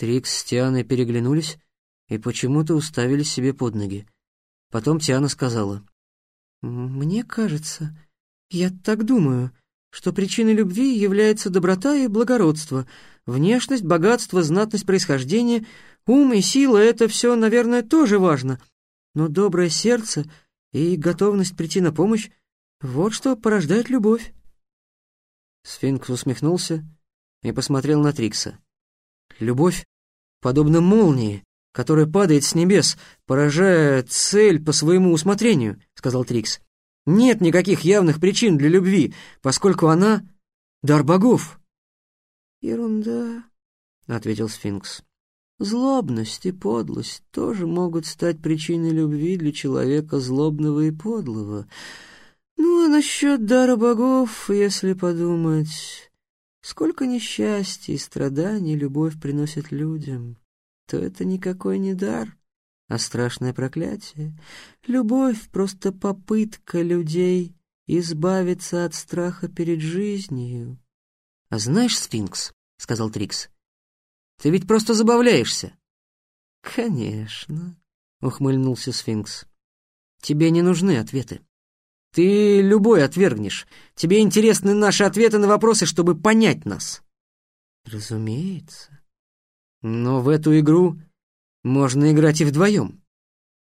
Трикс с Тианой переглянулись и почему-то уставились себе под ноги. Потом Тиана сказала. «Мне кажется, я так думаю, что причиной любви является доброта и благородство, внешность, богатство, знатность происхождения, ум и сила — это все, наверное, тоже важно, но доброе сердце и готовность прийти на помощь — вот что порождает любовь». Сфинкс усмехнулся и посмотрел на Трикса. «Любовь подобна молнии, которая падает с небес, поражая цель по своему усмотрению», — сказал Трикс. «Нет никаких явных причин для любви, поскольку она — дар богов». «Ерунда», — ответил Сфинкс. «Злобность и подлость тоже могут стать причиной любви для человека злобного и подлого». Ну, а насчет дара богов, если подумать, сколько несчастья и страданий любовь приносит людям, то это никакой не дар, а страшное проклятие. Любовь — просто попытка людей избавиться от страха перед жизнью. — А знаешь, сфинкс, — сказал Трикс, — ты ведь просто забавляешься. — Конечно, — ухмыльнулся сфинкс. — Тебе не нужны ответы. Ты любой отвергнешь. Тебе интересны наши ответы на вопросы, чтобы понять нас. Разумеется. Но в эту игру можно играть и вдвоем.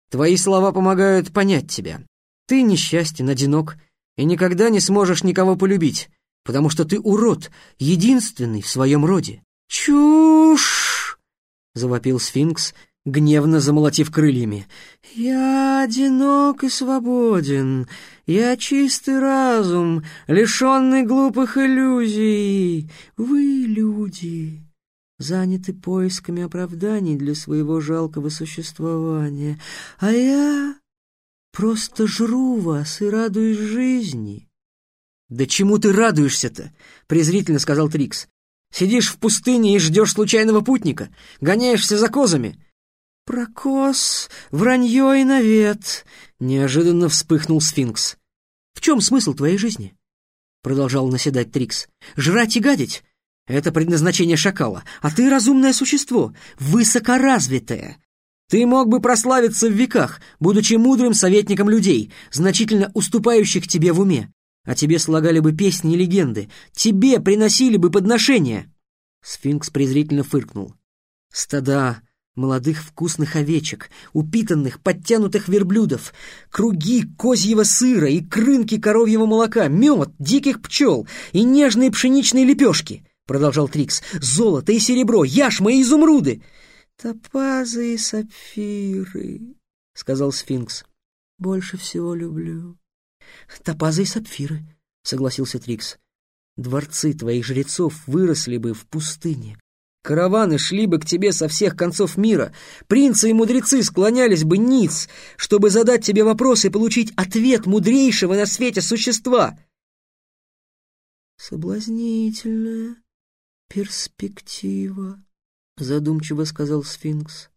Твои слова помогают понять тебя. Ты несчастен, одинок и никогда не сможешь никого полюбить, потому что ты урод, единственный в своем роде. «Чушь!» — завопил сфинкс, гневно замолотив крыльями. «Я одинок и свободен. Я чистый разум, лишенный глупых иллюзий. Вы, люди, заняты поисками оправданий для своего жалкого существования, а я просто жру вас и радуюсь жизни». «Да чему ты радуешься-то?» — презрительно сказал Трикс. «Сидишь в пустыне и ждешь случайного путника, гоняешься за козами». «Прокос, вранье и навет!» — неожиданно вспыхнул сфинкс. «В чем смысл твоей жизни?» — продолжал наседать Трикс. «Жрать и гадить? Это предназначение шакала, а ты разумное существо, высокоразвитое. Ты мог бы прославиться в веках, будучи мудрым советником людей, значительно уступающих тебе в уме. А тебе слагали бы песни и легенды, тебе приносили бы подношения!» Сфинкс презрительно фыркнул. «Стада молодых вкусных овечек, упитанных, подтянутых верблюдов, круги козьего сыра и крынки коровьего молока, мед, диких пчел и нежные пшеничные лепешки, продолжал Трикс, золото и серебро, яшма и изумруды. Топазы и сапфиры, сказал сфинкс. Больше всего люблю. Топазы и сапфиры, согласился Трикс. Дворцы твоих жрецов выросли бы в пустыне, Караваны шли бы к тебе со всех концов мира, принцы и мудрецы склонялись бы ниц, чтобы задать тебе вопрос и получить ответ мудрейшего на свете существа. «Соблазнительная перспектива», — задумчиво сказал сфинкс.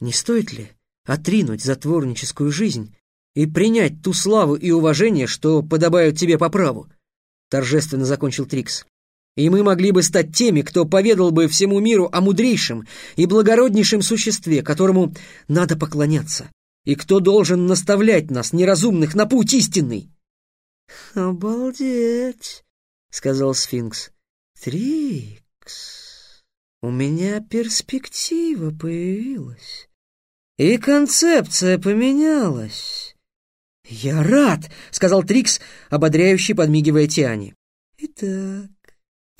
«Не стоит ли отринуть затворническую жизнь и принять ту славу и уважение, что подобают тебе по праву?» — торжественно закончил Трикс и мы могли бы стать теми, кто поведал бы всему миру о мудрейшем и благороднейшем существе, которому надо поклоняться, и кто должен наставлять нас, неразумных, на путь истинный. «Обалдеть!» — сказал сфинкс. «Трикс, у меня перспектива появилась, и концепция поменялась». «Я рад!» — сказал Трикс, ободряющий, подмигивая Тиане. «Итак,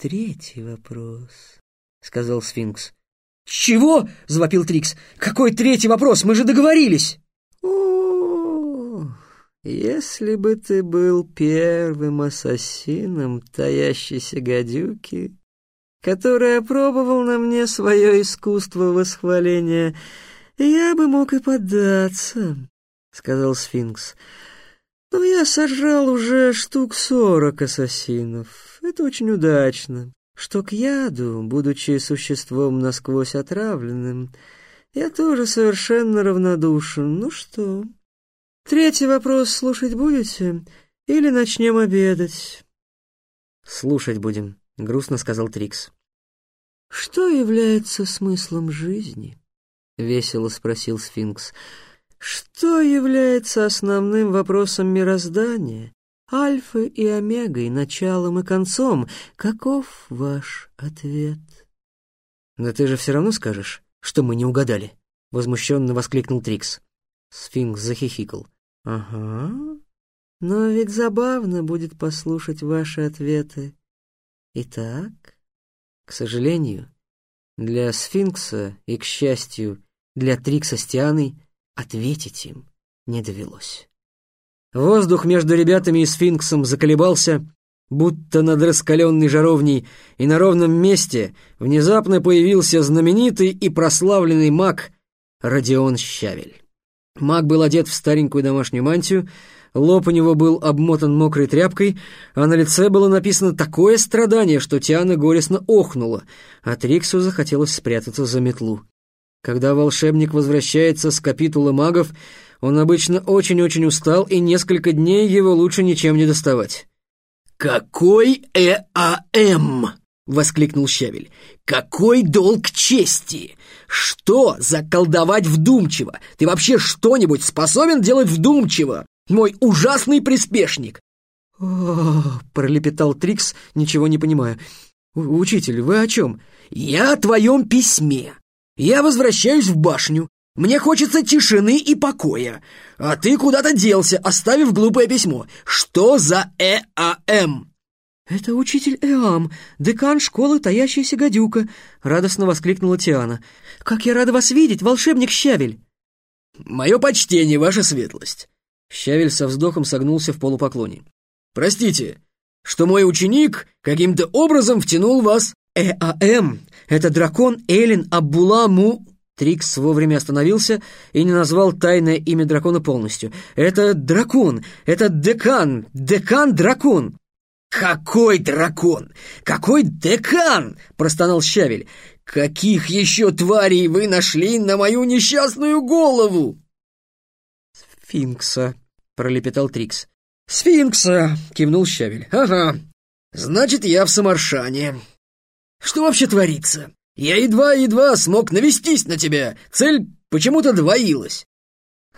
«Третий вопрос», — сказал сфинкс. «Чего?» — завопил Трикс. «Какой третий вопрос? Мы же договорились!» «О, если бы ты был первым ассасином таящейся гадюки, который опробовал на мне свое искусство восхваления, я бы мог и поддаться», — сказал сфинкс. «Но я сожрал уже штук сорок ассасинов» это очень удачно, что к яду, будучи существом насквозь отравленным, я тоже совершенно равнодушен. Ну что, третий вопрос слушать будете или начнем обедать?» «Слушать будем», — грустно сказал Трикс. «Что является смыслом жизни?» — весело спросил сфинкс. «Что является основным вопросом мироздания, альфой и омегой, началом и концом? Каков ваш ответ?» «Но ты же все равно скажешь, что мы не угадали», — возмущенно воскликнул Трикс. Сфинкс захихикал. «Ага, но ведь забавно будет послушать ваши ответы. Итак, к сожалению, для сфинкса и, к счастью, для Трикса с Тианой ответить им не довелось. Воздух между ребятами и сфинксом заколебался, будто над раскаленной жаровней, и на ровном месте внезапно появился знаменитый и прославленный маг Родион Щавель. Маг был одет в старенькую домашнюю мантию, лоб у него был обмотан мокрой тряпкой, а на лице было написано такое страдание, что Тиана горестно охнула, а Триксу захотелось спрятаться за метлу. Когда волшебник возвращается с капитулы магов, он обычно очень-очень устал, и несколько дней его лучше ничем не доставать. «Какой ЭАМ!» — воскликнул Щавель. «Какой долг чести! Что за колдовать вдумчиво? Ты вообще что-нибудь способен делать вдумчиво? Мой ужасный приспешник!» «О, — пролепетал Трикс, ничего не понимая. «Учитель, вы о чем?» «Я о твоем письме. Я возвращаюсь в башню. Мне хочется тишины и покоя. А ты куда-то делся, оставив глупое письмо. Что за ЭАМ?» «Это учитель Эам, декан школы Таящаяся гадюка», — радостно воскликнула Тиана. «Как я рада вас видеть, волшебник Щавель!» «Мое почтение, ваша светлость!» Щавель со вздохом согнулся в полупоклоне. «Простите, что мой ученик каким-то образом втянул вас...» «ЭАМ! Это дракон Эллен Абуламу...» Трикс вовремя остановился и не назвал тайное имя дракона полностью. «Это дракон! Это декан! Декан-дракон!» «Какой дракон? Какой декан?» — простонал Щавель. «Каких еще тварей вы нашли на мою несчастную голову?» «Сфинкса», — пролепетал Трикс. «Сфинкса!» — кивнул Щавель. «Ага, значит, я в Самаршане. Что вообще творится? Я едва-едва смог навестись на тебя. Цель почему-то двоилась».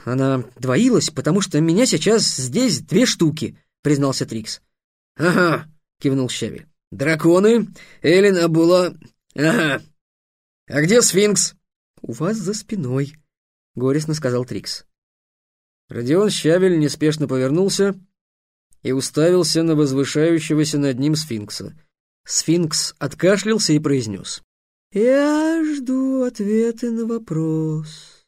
«Она двоилась, потому что меня сейчас здесь две штуки», — признался Трикс. «Ага», — кивнул Щавель. «Драконы, Эллен Абула... Ага. А где сфинкс?» «У вас за спиной», — горестно сказал Трикс. Родион Щавель неспешно повернулся и уставился на возвышающегося над ним сфинкса. Сфинкс откашлялся и произнес. «Я жду ответы на вопрос».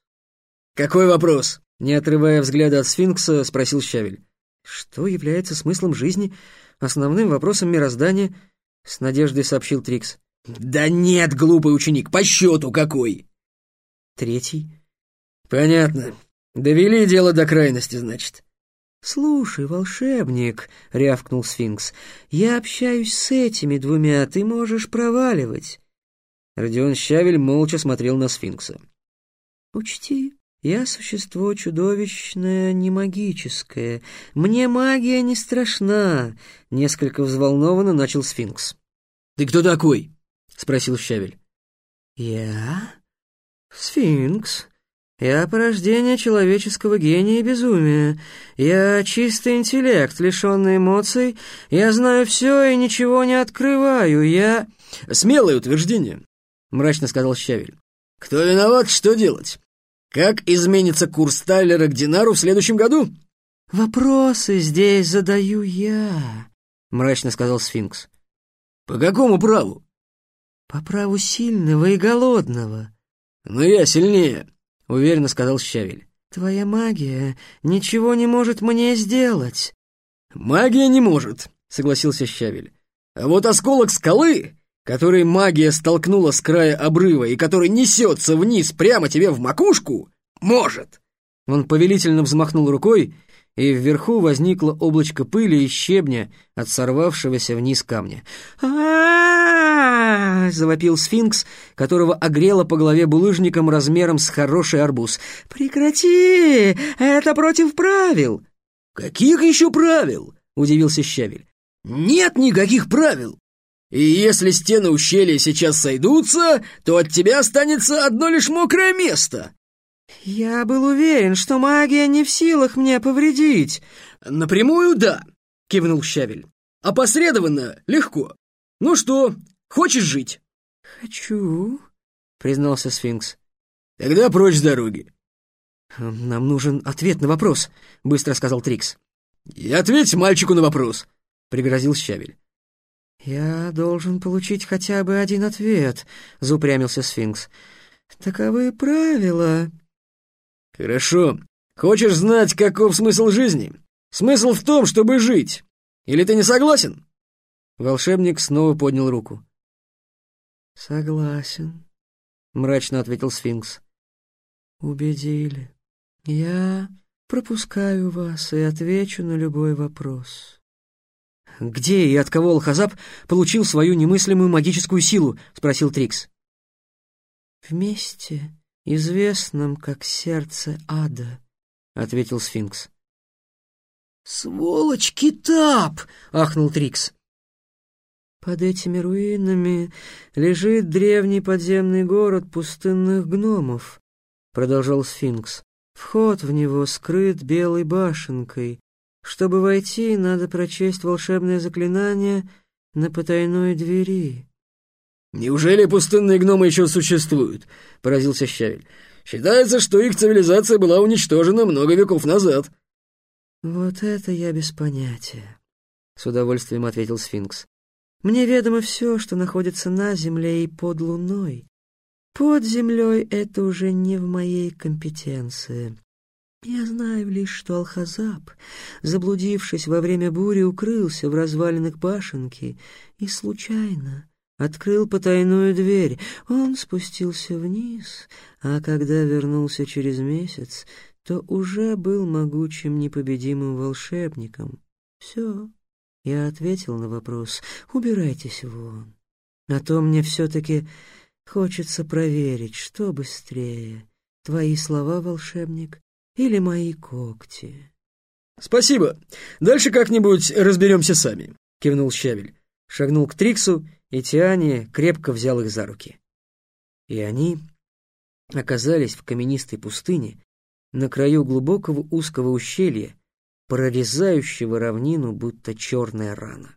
«Какой вопрос?» Не отрывая взгляда от сфинкса, спросил Щавель. «Что является смыслом жизни, основным вопросом мироздания?» С надеждой сообщил Трикс. «Да нет, глупый ученик, по счету какой!» «Третий». «Понятно. Довели дело до крайности, значит». «Слушай, волшебник», — рявкнул сфинкс, — «я общаюсь с этими двумя, ты можешь проваливать». Родион Щавель молча смотрел на сфинкса. «Учти, я существо чудовищное, не магическое. Мне магия не страшна», — несколько взволнованно начал сфинкс. «Ты кто такой?» — спросил Щавель. «Я? Сфинкс. Я порождение человеческого гения и безумия. Я чистый интеллект, лишенный эмоций. Я знаю все и ничего не открываю. Я...» «Смелое утверждение», — мрачно сказал Щавель. «Кто виноват, что делать? Как изменится курс Тайлера к динару в следующем году?» «Вопросы здесь задаю я», — мрачно сказал сфинкс. «По какому праву?» «По праву сильного и голодного». «Но я сильнее», — уверенно сказал Щавель. «Твоя магия ничего не может мне сделать». «Магия не может», — согласился Щавель. «А вот осколок скалы, который магия столкнула с края обрыва и который несется вниз прямо тебе в макушку, может». Он повелительно взмахнул рукой, и вверху возникло облачко пыли и щебня от сорвавшегося вниз камня. а завопил сфинкс, которого огрело по голове булыжником размером с хороший арбуз. «Прекрати! Это против правил!» «Каких еще правил?» — удивился Щавель. «Нет никаких правил! И если стены ущелья сейчас сойдутся, то от тебя останется одно лишь мокрое место. Я был уверен, что магия не в силах мне повредить. Напрямую да, кивнул Щавель. Опосредованно легко. Ну что, хочешь жить? Хочу, признался сфинкс. Тогда прочь с дороги. Нам нужен ответ на вопрос, быстро сказал Трикс. И ответь мальчику на вопрос, пригрозил Щавель. «Я должен получить хотя бы один ответ», — заупрямился сфинкс. «Таковы правила». «Хорошо. Хочешь знать, каков смысл жизни? Смысл в том, чтобы жить. Или ты не согласен?» Волшебник снова поднял руку. «Согласен», — мрачно ответил сфинкс. «Убедили. Я пропускаю вас и отвечу на любой вопрос». «Где и от кого Алхазаб получил свою немыслимую магическую силу?» — спросил Трикс. «В месте, известном как сердце ада», — ответил сфинкс. «Сволочь Китап!» — ахнул Трикс. «Под этими руинами лежит древний подземный город пустынных гномов», — продолжал сфинкс. «Вход в него скрыт белой башенкой, чтобы войти, надо прочесть волшебное заклинание на потайной двери. «Неужели пустынные гномы еще существуют?» — поразился Щавель. «Считается, что их цивилизация была уничтожена много веков назад». «Вот это я без понятия», — с удовольствием ответил сфинкс. «Мне ведомо все, что находится на земле и под луной. Под землей это уже не в моей компетенции. Я знаю лишь, что Алхазаб, заблудившись во время бури, укрылся в развалинах башенки и случайно открыл потайную дверь. Он спустился вниз, а когда вернулся через месяц, то уже был могучим непобедимым волшебником. Все, я ответил на вопрос, убирайтесь вон. А то мне все-таки хочется проверить, что быстрее, твои слова, волшебник, или мои когти. «Спасибо. Дальше как-нибудь разберемся сами», — кивнул Щавель. Шагнул к Триксу, и Тиане крепко взял их за руки. И они оказались в каменистой пустыне на краю глубокого узкого ущелья, прорезающего равнину, будто черная рана.